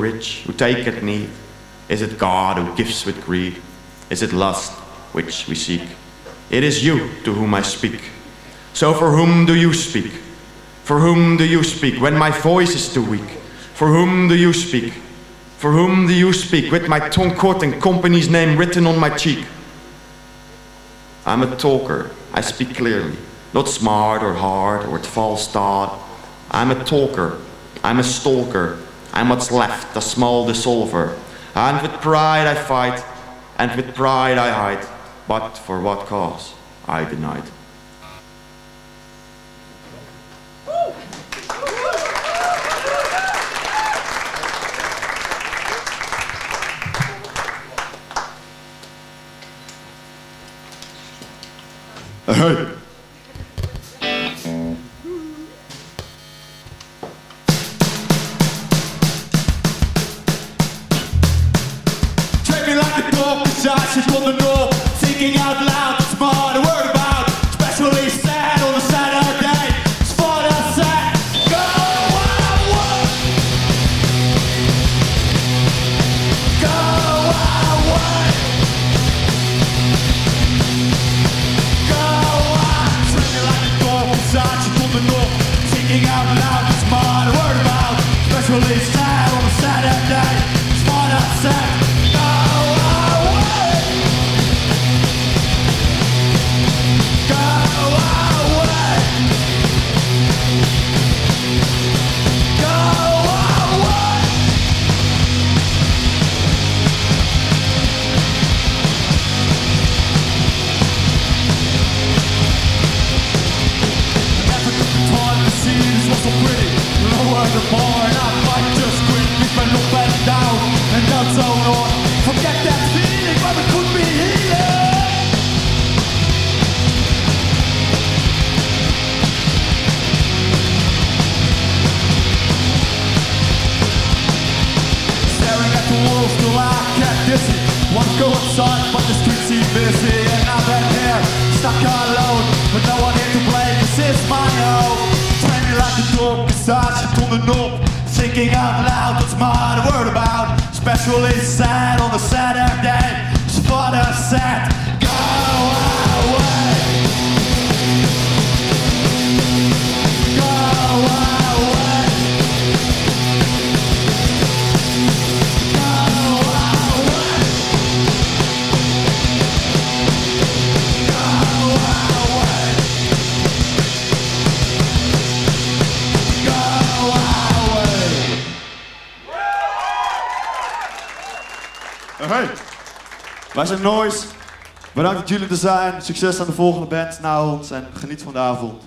rich who taketh need? Is it God who gives with greed? Is it lust which we seek? It is you to whom I speak. So for whom do you speak? For whom do you speak when my voice is too weak? For whom do you speak? For whom do you speak with my tongue caught and company's name written on my cheek? I'm a talker. I speak clearly, not smart or hard or with false thought. I'm a talker. I'm a stalker. I'm what's left, a small dissolver. And with pride I fight, and with pride I hide. But for what cause? I denied. Hey. Treat Zijn Noise. Bedankt dat jullie er zijn. Succes aan de volgende band na ons en geniet van de avond.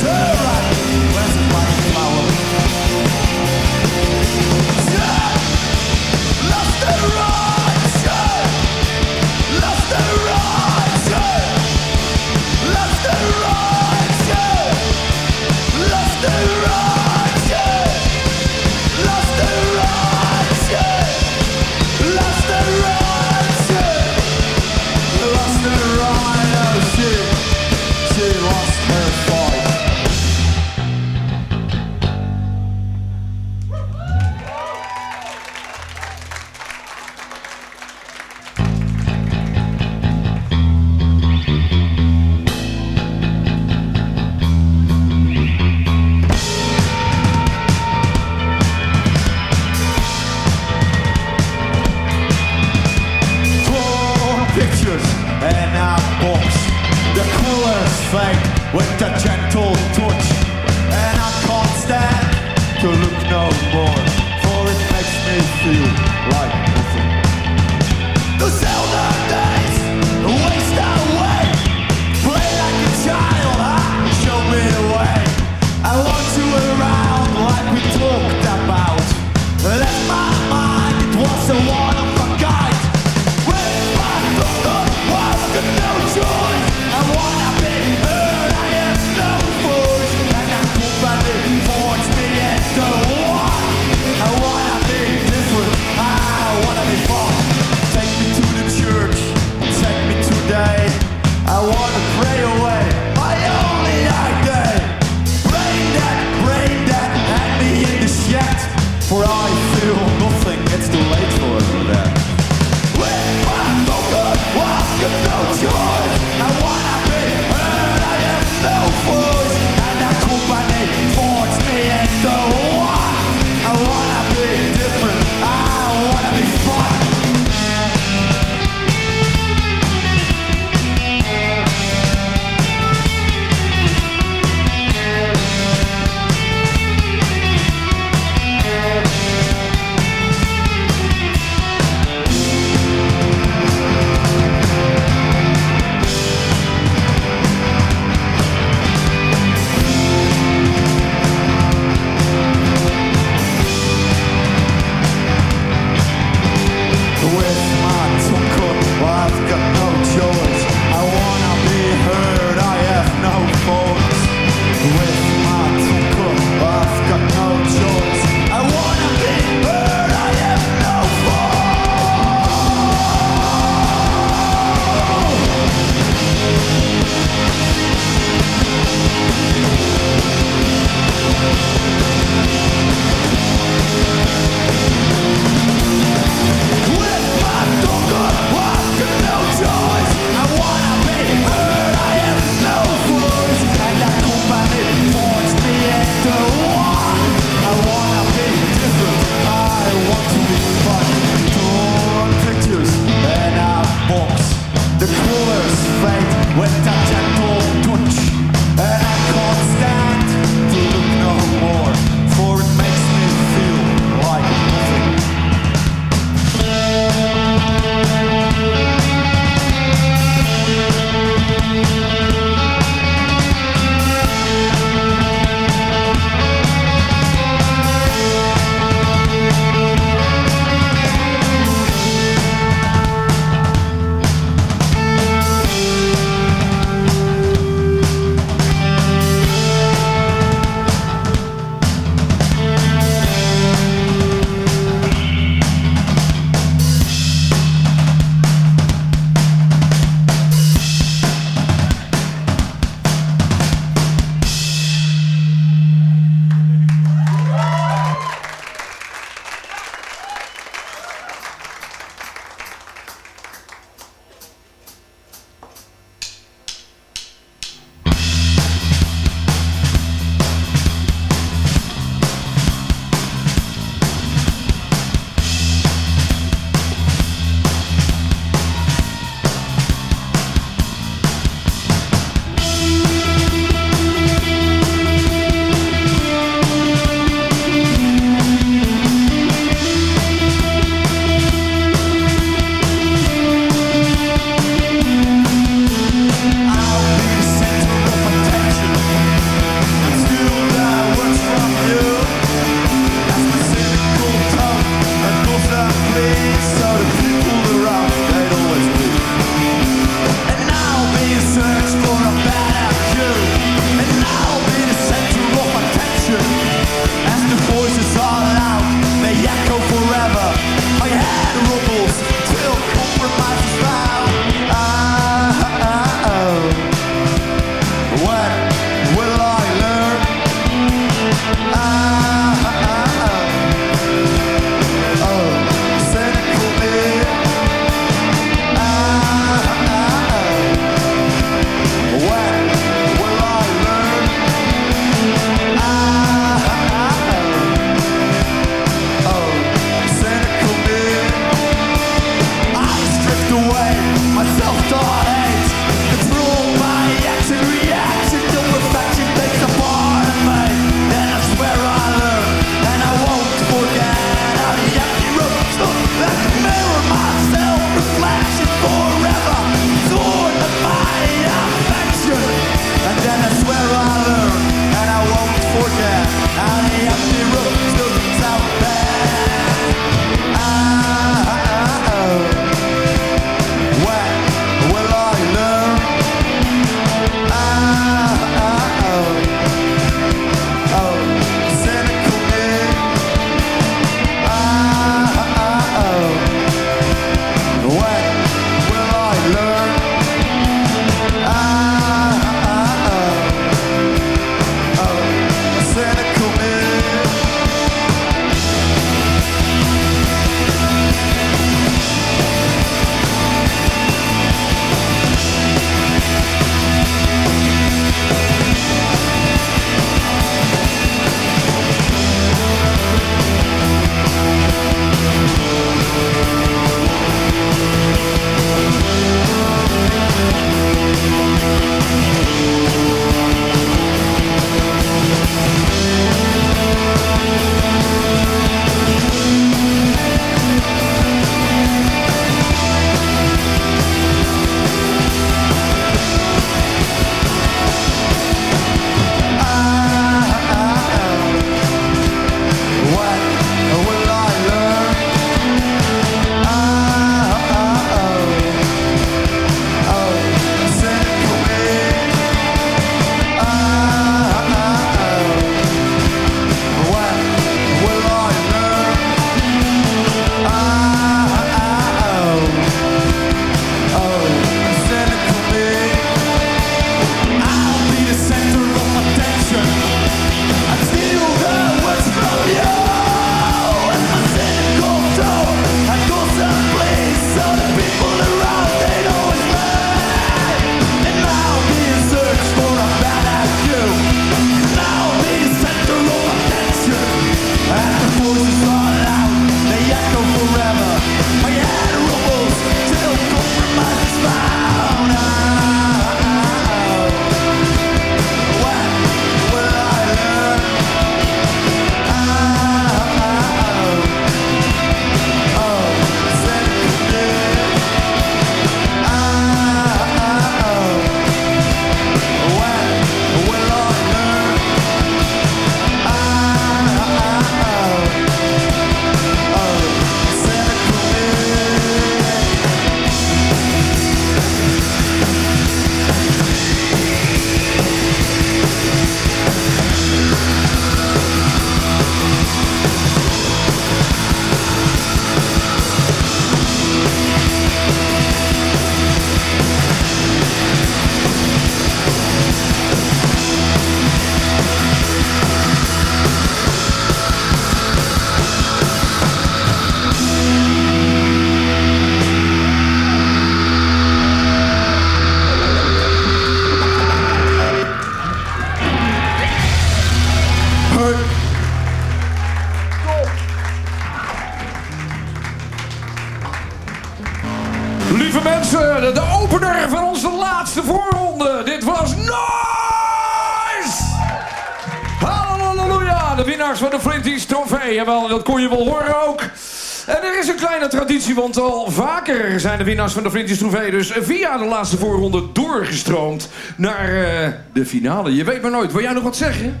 Traditie, want al vaker zijn de winnaars van de Flinties trofee... dus via de laatste voorronde doorgestroomd naar uh, de finale. Je weet maar nooit. Wil jij nog wat zeggen?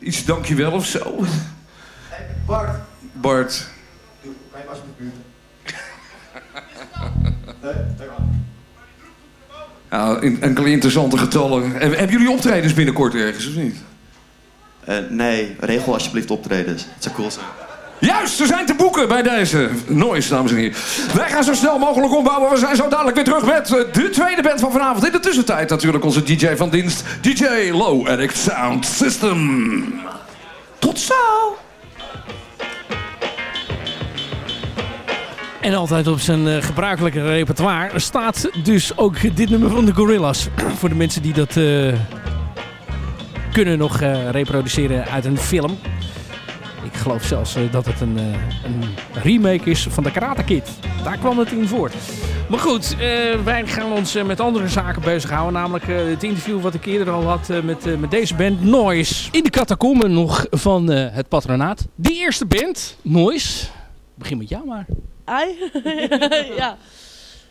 Iets dankjewel of zo? Hey, Bart. Bart. Kan je alsjeblieft buurten? Ja, enkele interessante getallen. Hebben jullie optredens binnenkort ergens, of niet? Uh, nee, regel alsjeblieft optredens. Het zou cool zijn. Juist, ze zijn te boeken bij deze Noise, dames en heren. Wij gaan zo snel mogelijk ombouwen. We zijn zo dadelijk weer terug met eh, de tweede band van vanavond. In de tussentijd natuurlijk onze DJ van dienst, DJ Low Addict Sound System. Tot zo! En altijd op zijn uh, gebruikelijke repertoire staat dus ook dit nummer van de Gorillas. Voor de mensen die dat uh, kunnen nog reproduceren uit een film. Ik geloof zelfs dat het een, een, remake is van de Karate Kid. Daar kwam het in voort. Maar goed, wij gaan ons met andere zaken bezighouden. Namelijk het interview wat ik eerder al had met, met deze band Noise. In de catacomben nog van het patronaat. Die eerste band, Noise. Begin met jou maar. Ai? ja.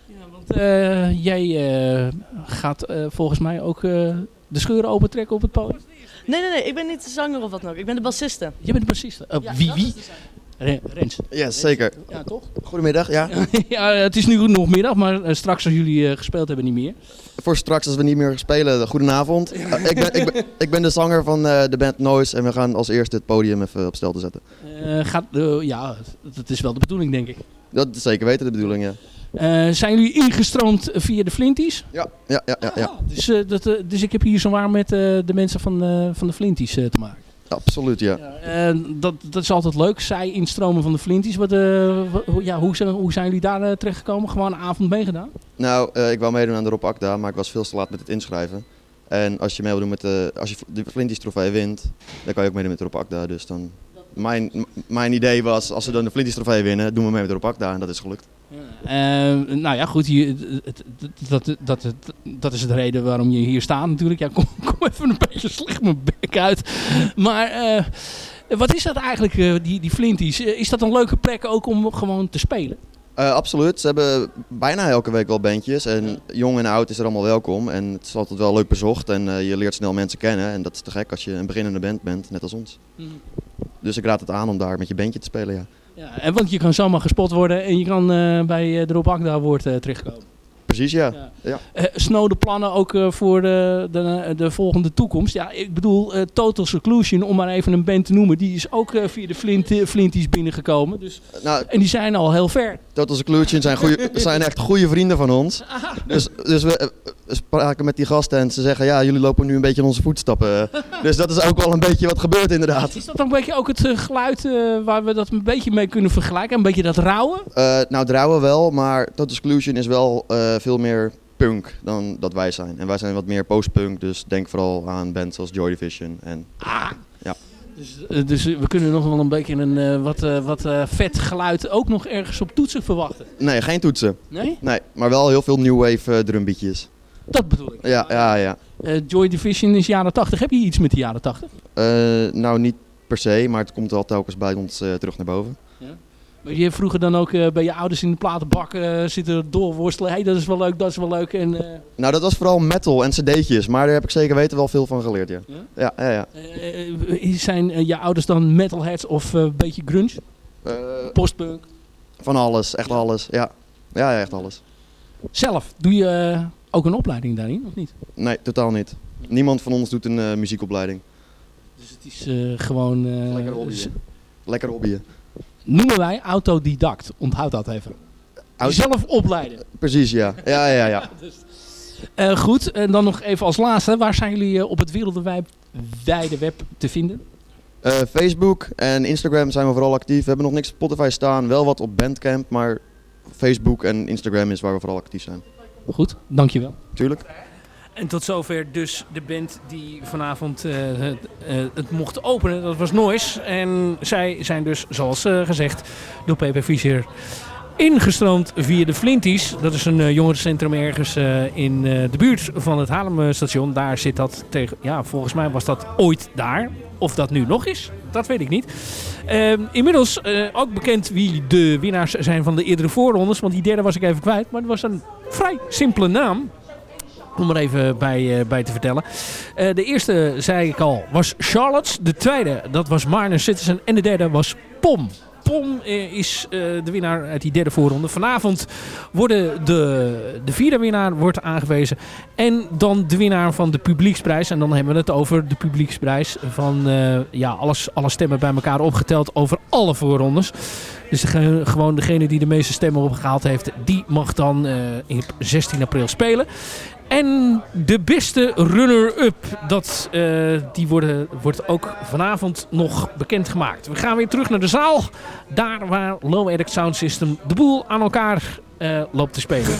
ja. Want uh, jij uh, gaat uh, volgens mij ook de scheuren opentrekken op het podium? Nee, nee, nee. Ik ben niet de zanger of wat dan ook. Ik ben de bassiste. Jij bent de bassiste? Ja, wie? wie? Rens. Ja, zeker. Ja, toch? Goedemiddag, ja. ja, het is nu nog middag, maar straks als jullie gespeeld hebben niet meer. Voor straks als we niet meer spelen, goedenavond. ik, ben, ik, ben, ik ben de zanger van de band Noise en we gaan als eerste het podium even op stel te zetten. gaat, ja, dat is wel de bedoeling denk ik. Dat is zeker weten de bedoeling, ja. Uh, zijn jullie ingestroomd via de Flinties? Ja, ja, ja. ja, ja. Ah, dus, uh, dat, uh, dus ik heb hier zowaar met de mensen van, van de Flinties te maken. Absoluut, ja. ja dat, dat is altijd leuk. Zij instromen van de Flinties. Wat, ja, hoe, zijn, hoe zijn jullie daar terechtgekomen? Gewoon een avond meegedaan? Nou, ik wou meedoen aan de Rob Akda, maar ik was veel te laat met het inschrijven. En als je mee wil doen met de, als je de Flinties trofee wint, dan kan je ook meedoen met de Rob Akda. Dus dan mijn, mijn idee was, als we dan de Flinties trofee winnen, doen we mee met de Akda en dat is gelukt. Uh, nou ja, goed, hier, dat, dat, dat, dat, is de reden waarom je hier staat natuurlijk. Ja, kom, kom even een beetje slecht mijn bek uit. Maar uh, wat is dat eigenlijk, uh, die, die Flinties? is dat een leuke plek ook om gewoon te spelen? Absoluut. Ze hebben bijna elke week wel bandjes. En jong en oud is er allemaal welkom. En het is altijd wel leuk bezocht. En je leert snel mensen kennen. En dat is te gek als je een beginnende band bent, net als ons. Mm. Dus ik raad het aan om daar met je bandje te spelen, ja. Ja en want je kan zomaar gespot worden en je kan uh, bij de Rob woord terechtkomen. Precies, ja. ja. ja. Uh, snode plannen ook uh, voor de, de, de, volgende toekomst. Ja, ik bedoel, uh, Total Seclusion, om maar even een band te noemen, die is ook via de Flint, Flinties binnengekomen. Dus, nou, en die zijn al heel ver. Total Seclusion zijn, goeie, zijn echt goede vrienden van ons. Dus, dus we, we, spraken met die gasten en ze zeggen, ja, jullie lopen nu een beetje in onze voetstappen. dus dat is ook wel een beetje wat gebeurt inderdaad. Is dat dan een beetje ook het geluid waar we dat een beetje mee kunnen vergelijken? Een beetje dat rauwe? nou, het rauwe wel, maar Total Seclusion is wel veel meer punk dan dat wij zijn. En wij zijn wat meer postpunk, dus denk vooral aan bands als Joy Division. En, ah. ja. Dus, dus we kunnen nog wel een beetje een uh, wat, uh, wat uh, vet geluid ook nog ergens op toetsen verwachten? Nee, geen toetsen. Nee? Nee, maar wel heel veel new wave drumbeatjes. Dat bedoel ik. Ja, ja, ja. Joy Division is jaren 80. Heb je iets met de jaren 80? nou, niet per se, maar het komt wel telkens bij ons terug naar boven. Ja? Maar je hebt vroeger dan ook uh, bij je ouders in de platenbak uh, zitten doorworstelen. Hey, dat is wel leuk, dat is wel leuk. En, uh... Nou, dat was vooral metal en cd'tjes. Maar daar heb ik zeker weten wel veel van geleerd, ja. Ja, ja, ja. ja. zijn je ouders dan metalheads of een beetje grunge? Postpunk? Van alles, echt alles. Ja. ja, echt alles. Zelf, doe je ook een opleiding daarin, of niet? Nee, totaal niet. Niemand van ons doet een muziekopleiding. Dus het is gewoon... Lekker hobbyen. Lekker hobbyen noemen wij autodidact. Onthoud dat even. Auto Zelf opleiden. Precies, ja. Ja, ja, ja. dus, uh, goed, en dan nog even als laatste. Waar zijn jullie uh, op het wereldwijde web te vinden? Uh, Facebook en Instagram zijn we vooral actief. We hebben nog niks op Spotify staan. Wel wat op Bandcamp, maar Facebook en Instagram is waar we vooral actief zijn. Goed, dankjewel. Tuurlijk. En tot zover dus de band die vanavond het, uh, het, mocht openen. Dat was Noise. En zij zijn dus, zoals uh, gezegd, door Pepe Fischer ingestroomd via de Flinties. Dat is een eh, jongerencentrum ergens eh, in eh, de buurt van het Haarlemstation. Daar zit dat tegen... Ja, volgens mij was dat ooit daar. Of dat nu nog is, dat weet ik niet. Ehm, inmiddels eh, ook bekend wie de winnaars zijn van de eerdere voorrondes. Want die derde was ik even kwijt. Maar het was een vrij simpele naam. Om er even bij, eh, bij te vertellen. Eh, de eerste, zei ik al, was Charlotte. De tweede, dat was Marne Citizen. En de derde was Pom. Pom eh, is de winnaar uit die derde voorronde. Vanavond worden de, de vierde winnaar wordt aangewezen. En dan de winnaar van de publieksprijs. En dan hebben we het over de publieksprijs van ja, alles, alle stemmen bij elkaar opgeteld over alle voorrondes. Dus gewoon degene die de meeste stemmen opgehaald heeft, die mag dan eh, op 16 april spelen. En de beste runner-up, dat, eh, die worden, wordt ook vanavond nog bekendgemaakt. We gaan weer terug naar de zaal. Daar waar Low Edit Sound System de boel aan elkaar eh, loopt te spelen.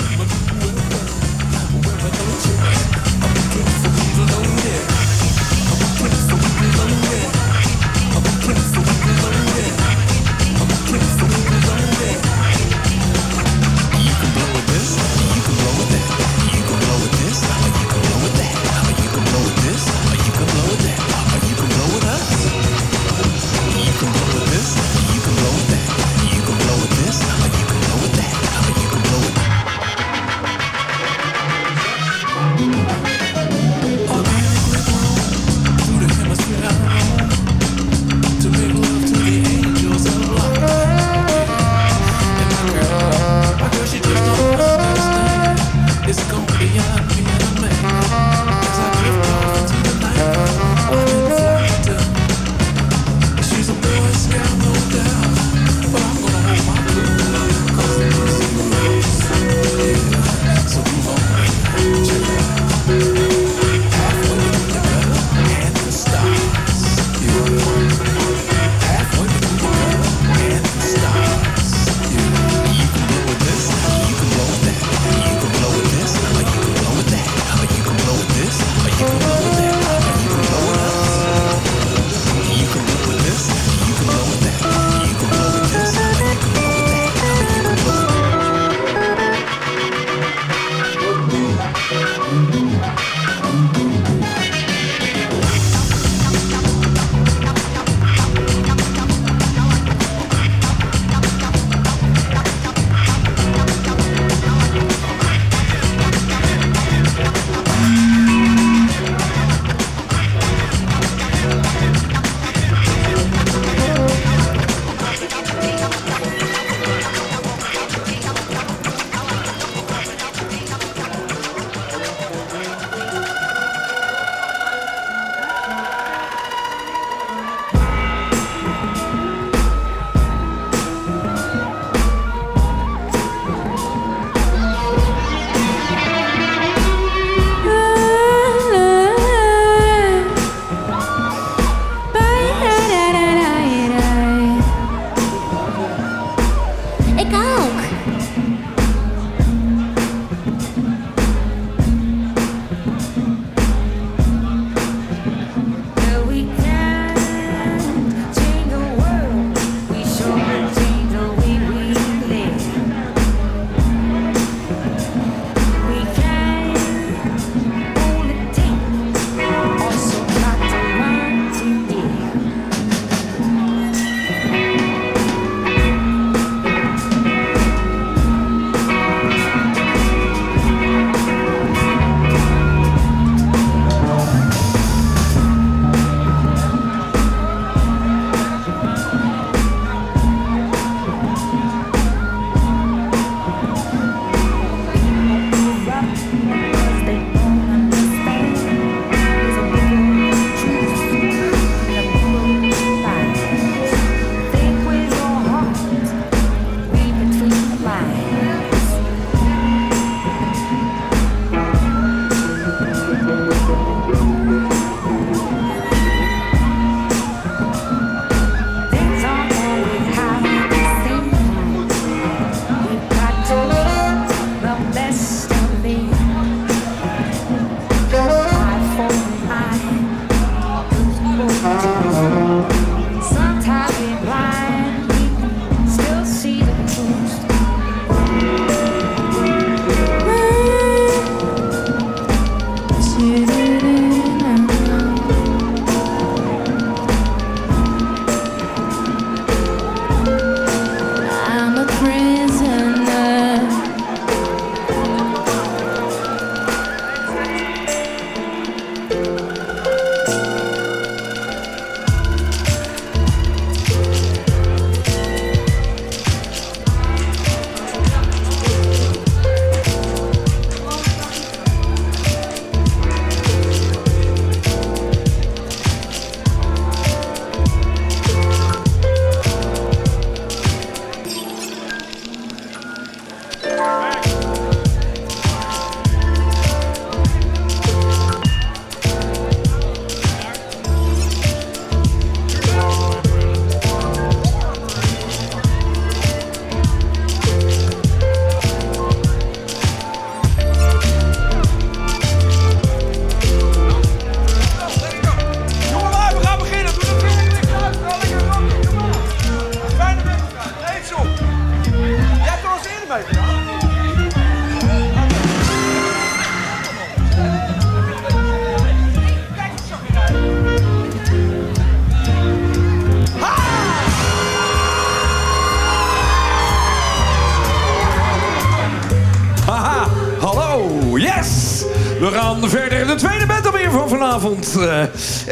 De tweede band alweer van vanavond. Eh,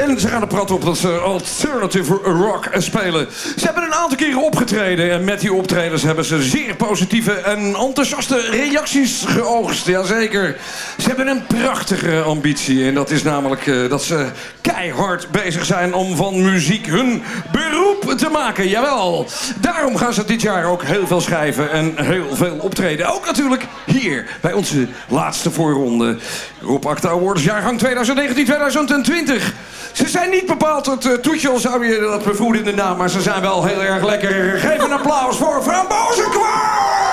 en ze gaan er prat op dat ze alternative rock spelen. Ze hebben een aantal keren opgetreden. En met die optredens hebben ze zeer positieve en enthousiaste reacties geoogst. Jazeker. Ze hebben een prachtige ambitie. En dat is namelijk eh, dat ze keihard bezig zijn om van muziek hun beroep te maken. Jawel. Daarom gaan ze dit jaar ook heel veel schrijven en heel veel optreden. Ook natuurlijk hier bij onze laatste voorronde. Rob Acta Awards jaargang 2019-2020. Ze zijn niet bepaald het eh, toetje, al zou je dat bevoeden in de naam, maar ze zijn wel heel erg lekker. Geef een applaus voor Frambozenkwaal!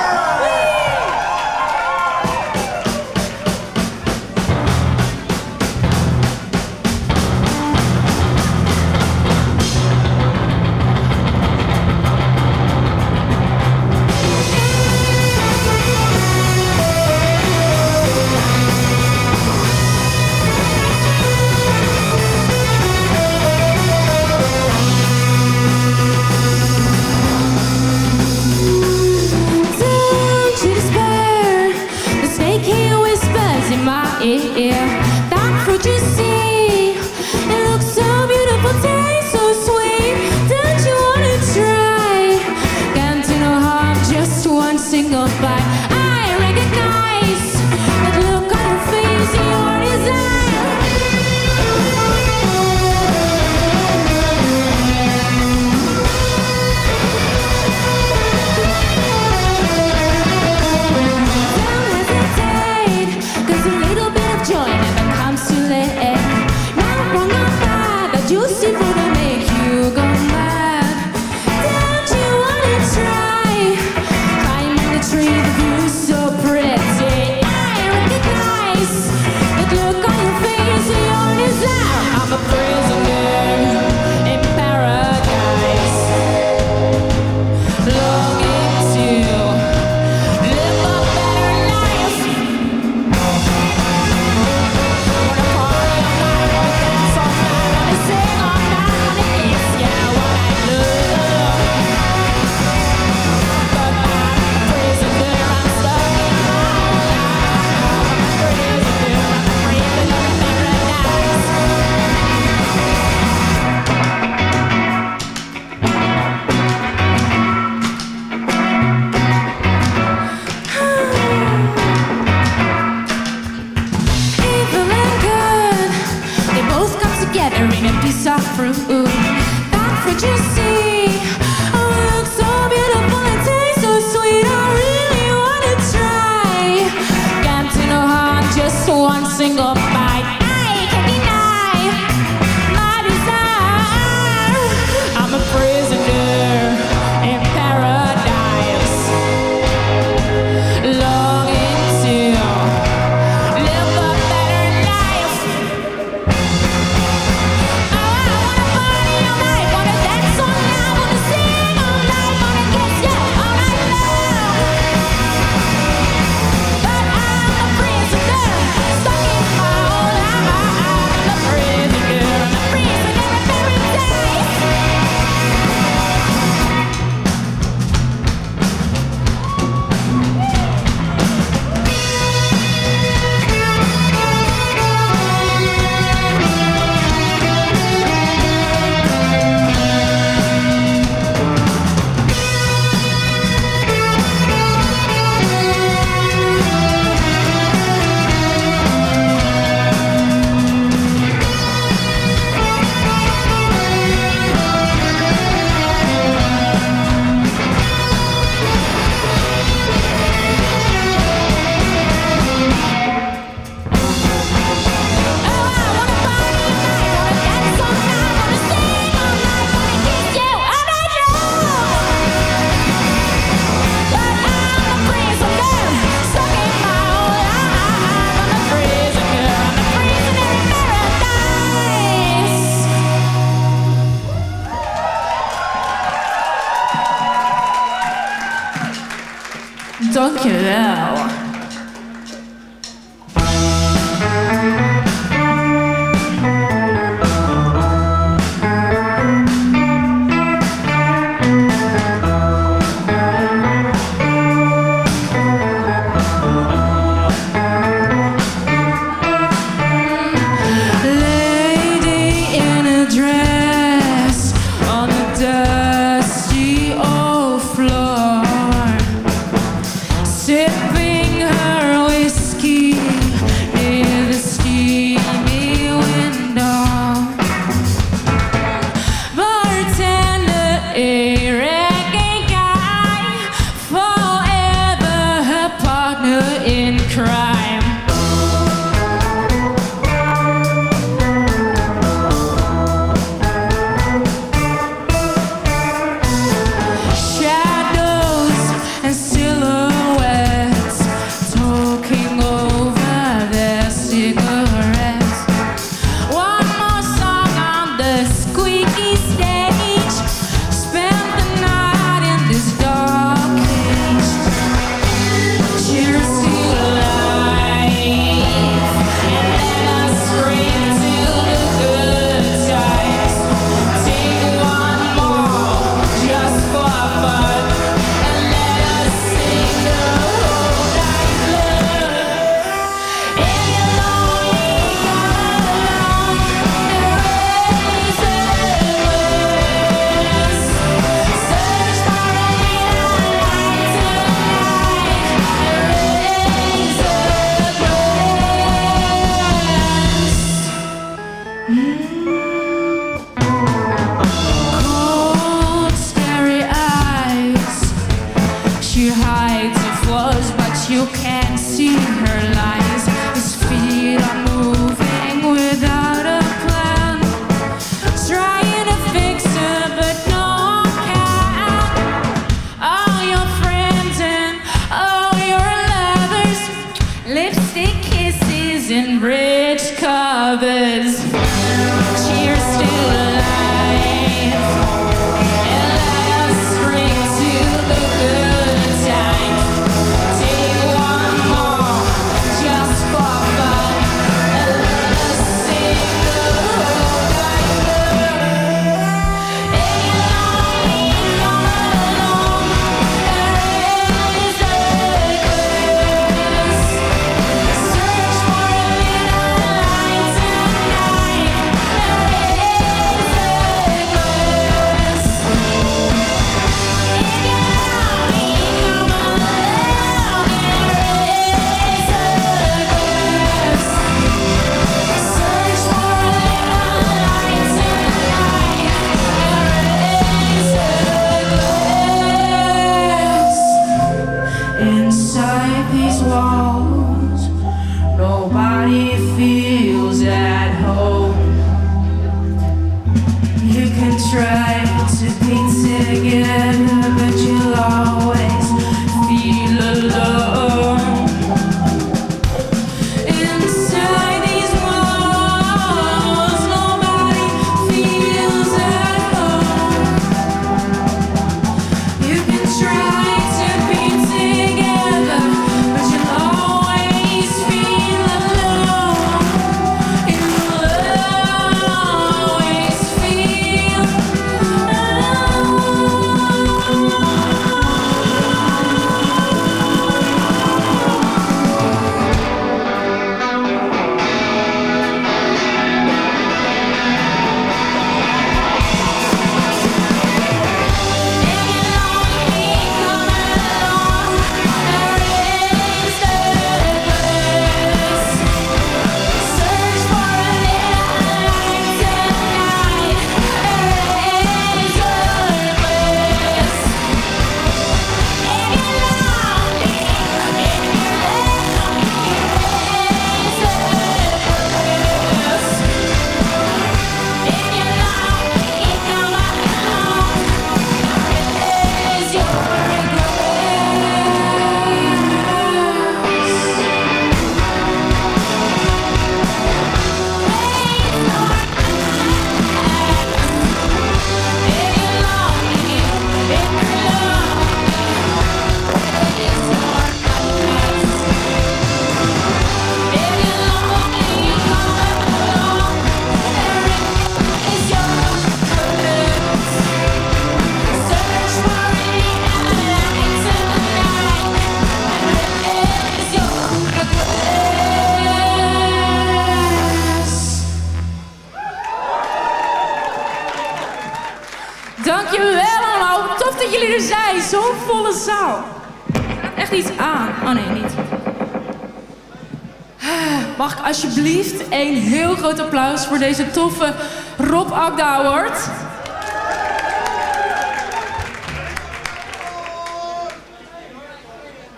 één heel groot applaus voor deze toffe Rob Agda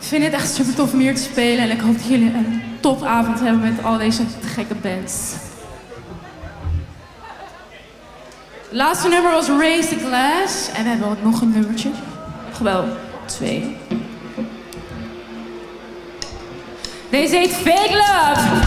Ik vind het echt super tof om hier te spelen en ik hoop dat jullie een topavond hebben met al deze gekke bands. Laatste nummer was Raise the Glass en we hebben ook nog een nummertje. Geweld wel twee. Deze heet Fake Love.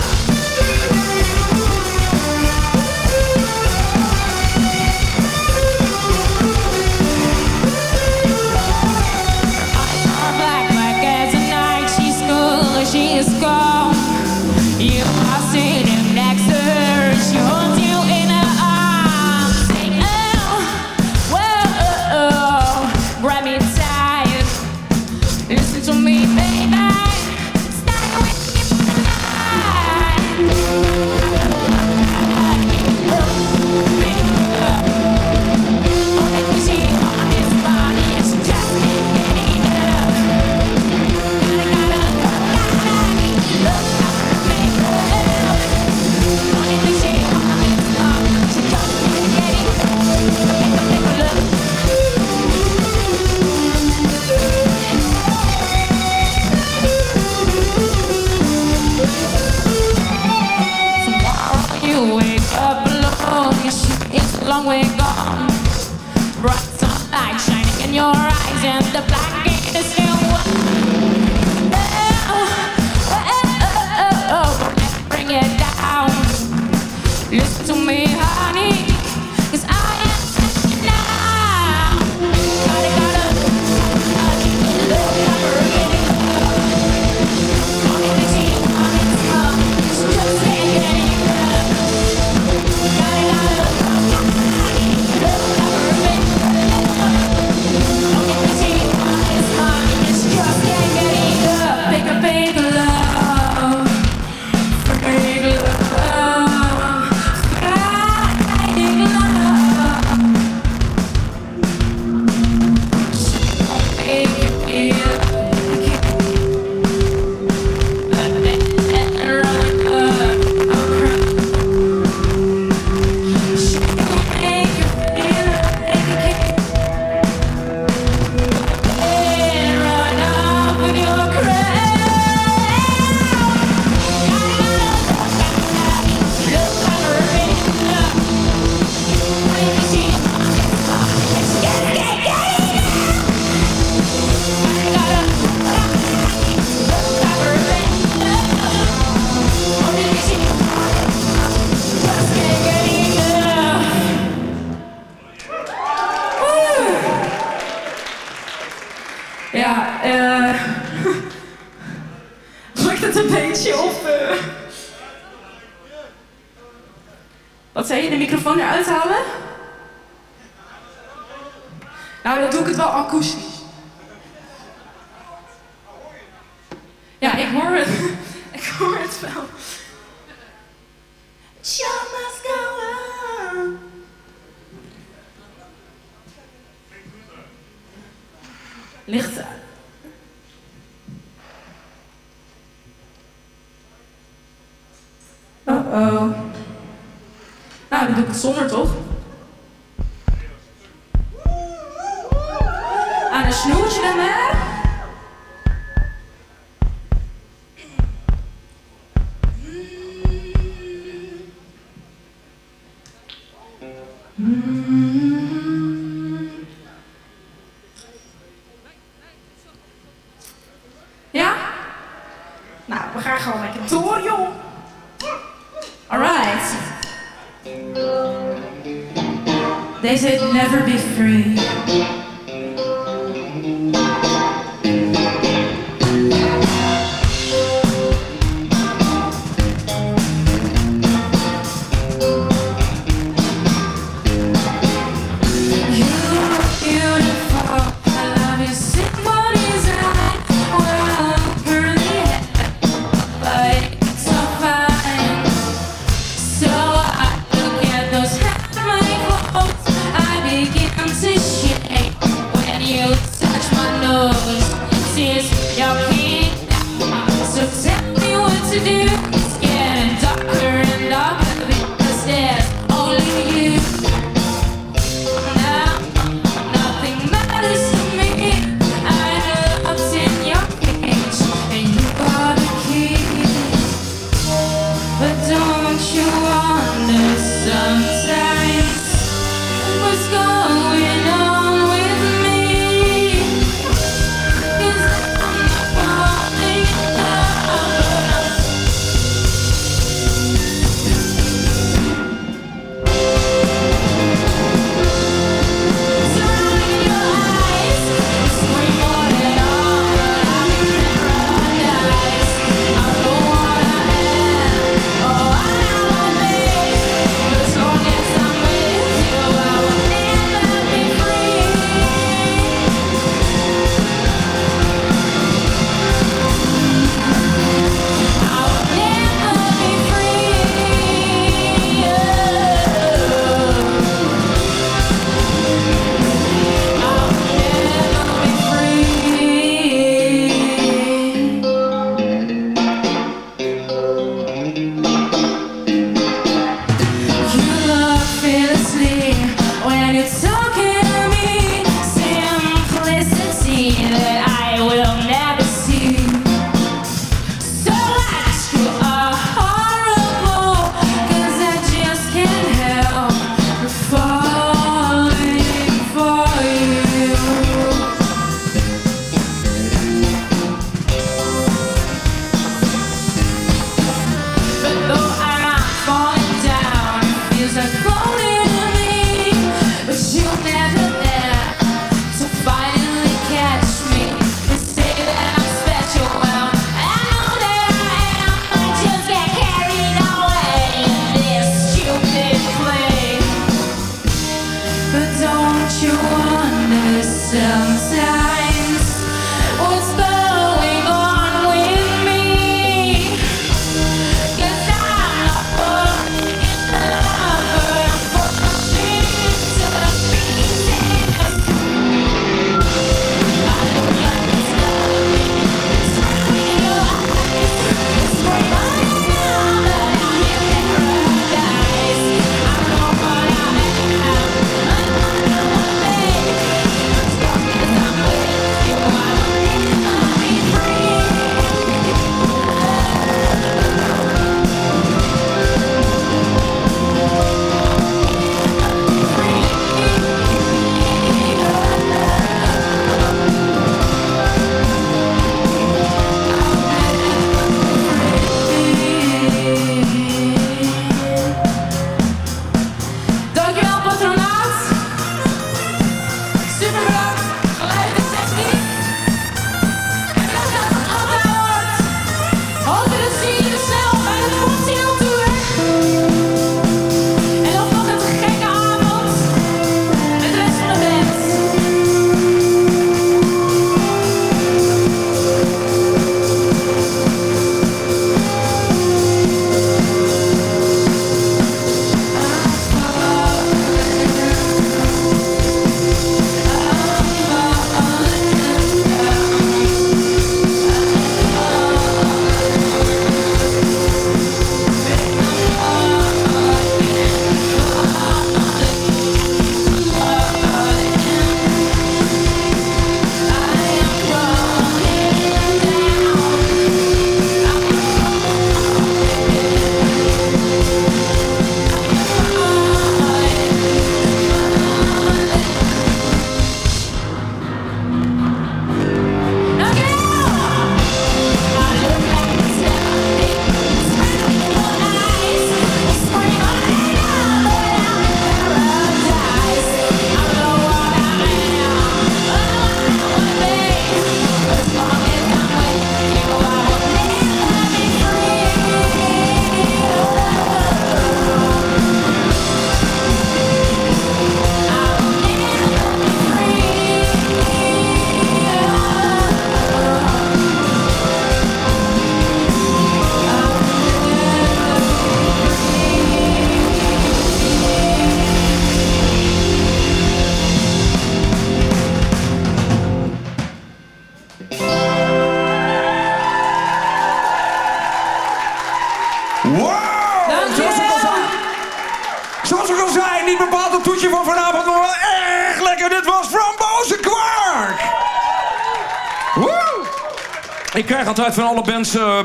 Van alle bands eh,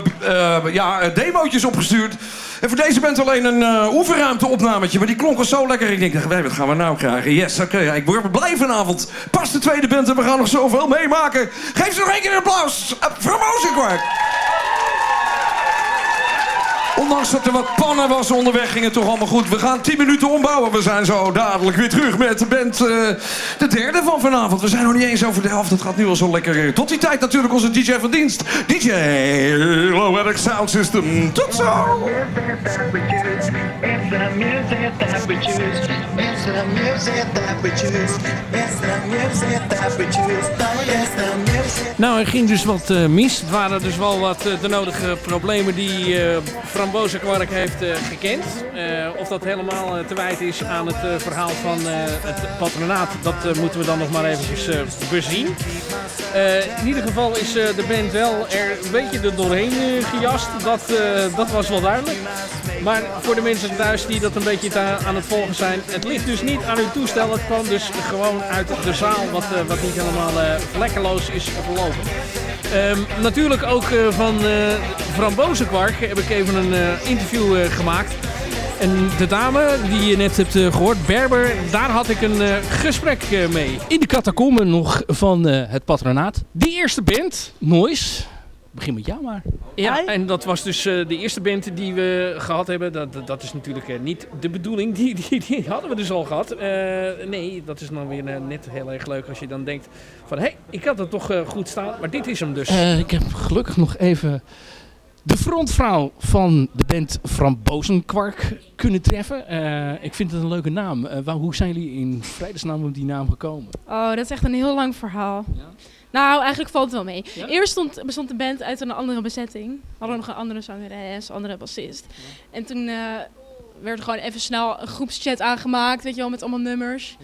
ja, eh, demootjes opgestuurd. En voor deze band alleen een eh oefenruimteopnametje. Maar die klonken zo lekker. Ik denk, "Wij, wat gaan we nou krijgen? Yes, oké. ik word blij vanavond. Pas de tweede band en we gaan nog zoveel meemaken. Geef ze nog één keer een applaus. Uh, Frambozenkwark. Ondanks dat er wat pannen was onderweg, ging het toch allemaal goed. We gaan 10 minuten ombouwen. We zijn zo dadelijk weer terug met de band. eh, de derde van vanavond. We zijn nog niet eens over de helft. Het gaat nu al zo lekker. eh, Tot die tijd natuurlijk onze DJ van dienst. DJ Low Eric Sound System. Tot zo! Nou, er ging dus wat eh, mis. Het waren dus wel wat eh, de nodige problemen die eh Frambozenkwark heeft gekend. Of dat helemaal te wijten is aan het verhaal van het patronaat, dat moeten we dan nog maar eventjes bezien. In ieder geval is de band wel er een beetje er doorheen gejast. Dat, dat was wel duidelijk. Maar voor de mensen thuis die dat een beetje aan het volgen zijn, het ligt dus niet aan uw toestel. Het kwam dus gewoon uit de zaal, wat, wat niet helemaal vlekkeloos is Ehm, natuurlijk ook eh, van eh Frambozenkwark heb ik even een eh, interview gemaakt. En de dame die je net hebt eh, gehoord, Berber, daar had ik een gesprek mee. In de catacomben nog van het patronaat. Die eerste band, Noise. Begin met jou maar. Ja, en dat was dus eh, de eerste band die we gehad hebben. Dat, dat, dat is natuurlijk eh, niet de bedoeling. Die, die, die hadden we dus al gehad. Eh, nee, dat is dan weer net heel erg leuk als je dan denkt van... hé, hey, ik had het toch goed staan. Maar dit is hem dus. ik heb gelukkig nog even de frontvrouw van de band Frambozenkwark kunnen treffen. Eh, ik vind het een leuke naam. Eh, waar- hoe zijn jullie in vredesnaam op die naam gekomen? Oh, dat is echt een heel lang verhaal. Nou, eigenlijk valt het wel mee. Ja? Eerst stond, bestond de band uit een andere bezetting. We hadden nog een andere zangeres, andere bassist. En toen eh, werd er gewoon even snel een groepschat aangemaakt, weet je wel, met allemaal nummers.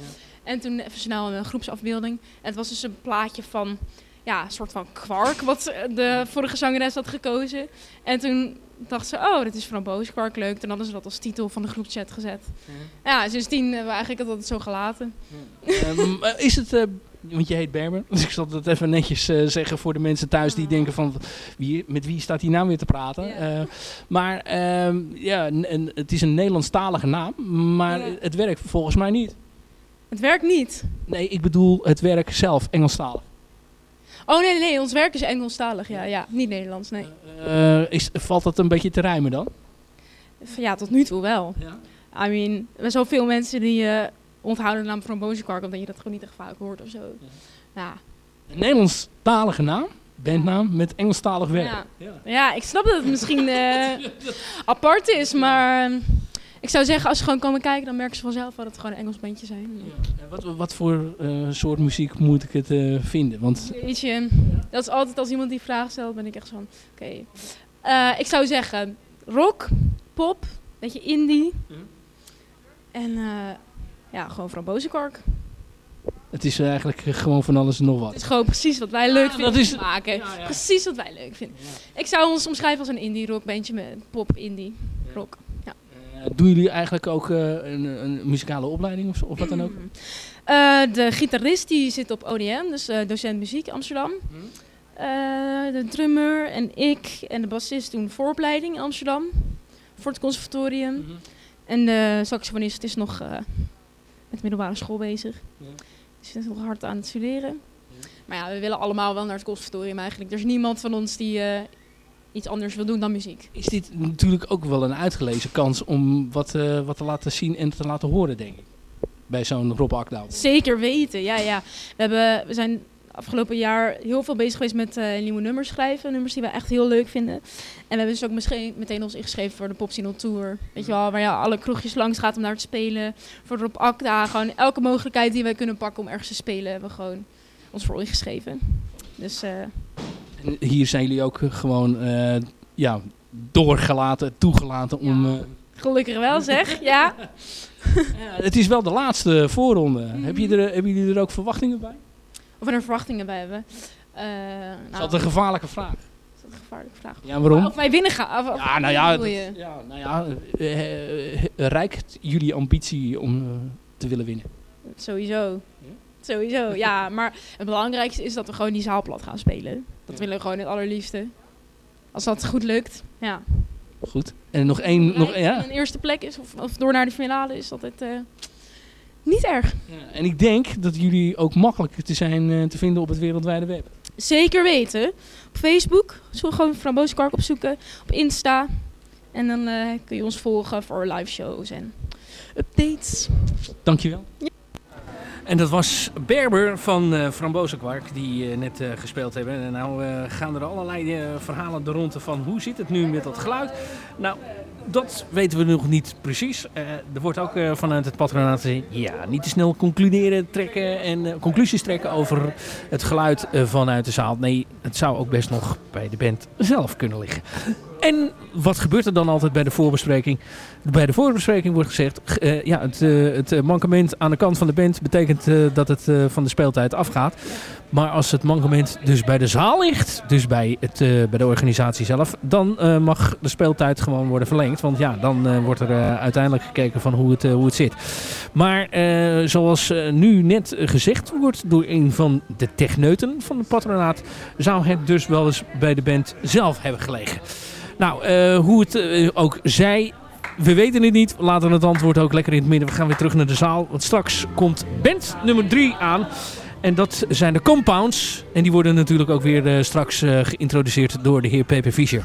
En toen even snel een groepsafbeelding. En het was dus een plaatje van, ja, een soort van kwark, wat eh, de vorige zangeres had gekozen. En toen dacht ze, oh, dit is frambozenkwark, leuk. Toen hadden ze dat als titel van de groepschat gezet. Ja, sindsdien hebben we eigenlijk het altijd zo gelaten. Ehm, eh, is het, want je heet Berber, dus ik zal het even netjes eh, zeggen voor de mensen thuis die denken van wie, met wie staat die naam weer te praten. Ja. Eh, maar ehm, ja, en het is een Nederlandstalige naam, maar Ja. het werkt volgens mij niet. Het werkt niet. Nee, ik bedoel het werk zelf, Engelstalig. Oh nee, nee, ons werk is Engelstalig, ja, ja. Niet Nederlands, nee. Eh, is, valt dat een beetje te rijmen dan? Ja, tot nu toe wel. Ja. I mean, er zijn zoveel mensen die onthouden de naam frambozenkwark, omdat je dat gewoon niet echt vaak hoort of zo. Ja. Een Nederlandstalige naam, bandnaam, met Engelstalig werk. Ja. ja, ik snap dat het misschien eh, apart is, maar eh, ik zou zeggen, als ze gewoon komen kijken, dan merken ze vanzelf dat het gewoon een Engels bandje zijn. En Wat, wat voor eh, soort muziek moet ik het eh, vinden? Want Weet je, dat is altijd als iemand die vraag stelt, ben ik echt zo van, oké. Eh, ik zou zeggen, rock, pop, beetje indie. En eh, ja, gewoon frambozenkwark. het is eigenlijk eh, gewoon van alles en nog wat. Het is gewoon precies wat wij leuk Ja, vinden dat is- te maken. Ja, ja. Precies wat wij leuk vinden. Ik zou ons omschrijven als een indie rockbandje met pop indie rock. Ja. Eh, doen jullie eigenlijk ook eh, een, een muzikale opleiding of, zo- of wat dan ook? Eh, de gitarist die zit op ODM, dus eh, docent muziek Amsterdam. Eh, de drummer en ik en de bassist doen vooropleiding in Amsterdam voor het conservatorium. En de saxofonist is nog eh, met middelbare school bezig. Dus hij is nog hard aan het studeren. Maar ja, we willen allemaal wel naar het conservatorium eigenlijk. Er is niemand van ons die eh, iets anders wil doen dan muziek. Is dit natuurlijk ook wel een uitgelezen kans om wat, eh, wat te laten zien en te laten horen, denk ik. Bij zo'n Rob Akdaal. Zeker weten, ja, ja. We, hebben, we zijn afgelopen jaar heel veel bezig geweest met eh, nieuwe nummers schrijven. Nummers die we echt heel leuk vinden. En we hebben dus ook misschien meteen ons ingeschreven voor de Popsingle Tour. Weet je wel, waar je alle kroegjes langs gaat om daar te spelen. Voor Rob Akda, gewoon elke mogelijkheid die wij kunnen pakken om ergens te spelen, hebben we gewoon ons voor ingeschreven. Dus eh, En hier zijn jullie ook eh, gewoon ja, doorgelaten, toegelaten om... gelukkig wel zeg, ja. ja, het is wel de laatste voorronde. Heb je er, hebben jullie er ook verwachtingen bij? Of we er verwachtingen bij hebben. Eh, Dat is nou, altijd een gevaarlijke vraag. dat een gevaarlijke vraag. Ja, waarom? Of wij winnen gaan. Of, of- Ja, nou ja, dat- ja, nou ja reikt jullie ambitie om eh, te willen winnen? Sowieso. Sowieso, ja. Maar het belangrijkste is dat we gewoon die zaal plat gaan spelen. Dat willen we gewoon het allerliefste. Als dat goed lukt, ja. Goed. En nog één, nog, ja. Een eerste plek is, of, of door naar de finale, is altijd eh, niet erg. En ik denk dat jullie ook makkelijk te zijn eh, te vinden op het wereldwijde web. Zeker weten. Op Facebook, zo gewoon Frambozenkark opzoeken. Op Insta. En dan eh, kun je ons volgen voor live shows en updates. Dankjewel. En dat was Berber van eh Frambozenkwark, die eh, net eh, gespeeld hebben. En nou gaan er allerlei verhalen de ronde van hoe zit het nu met dat geluid. Nou, dat weten we nog niet precies. Eh, er wordt ook eh, vanuit het patronaat gezegd, ja, niet te snel concluderen, trekken en eh, conclusies trekken over het geluid vanuit de zaal. Nee, het zou ook best nog bij de band zelf kunnen liggen. En wat gebeurt er dan altijd bij de voorbespreking? Bij de voorbespreking wordt gezegd, eh, ja, het, eh, het mankement aan de kant van de band betekent eh, dat het van de speeltijd afgaat. Maar als het mankement dus bij de zaal ligt, dus bij, het, bij de organisatie zelf, dan mag de speeltijd gewoon worden verlengd. Want ja, dan wordt er uiteindelijk gekeken van hoe het, hoe het zit. Maar zoals nu net gezegd wordt door een van de techneuten van het patronaat, zou het dus wel eens bij de band zelf hebben gelegen. Nou, eh, hoe het eh, ook zij, we weten het niet. Laten we het antwoord ook lekker in het midden. We gaan weer terug naar de zaal. Want straks komt band nummer 3 aan. En dat zijn de Compounds. En die worden natuurlijk ook weer eh, straks geïntroduceerd door de heer Pepe Fischer.